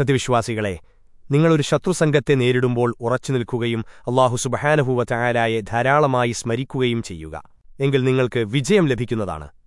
സത്യവിശ്വാസികളെ നിങ്ങളൊരു ശത്രുസംഘത്തെ നേരിടുമ്പോൾ ഉറച്ചു നിൽക്കുകയും അള്ളാഹു സുബഹാനഹൂവ ചായാലായെ ധാരാളമായി സ്മരിക്കുകയും ചെയ്യുക. എങ്കിൽ നിങ്ങൾക്ക് വിജയം ലഭിക്കുന്നതാണ്.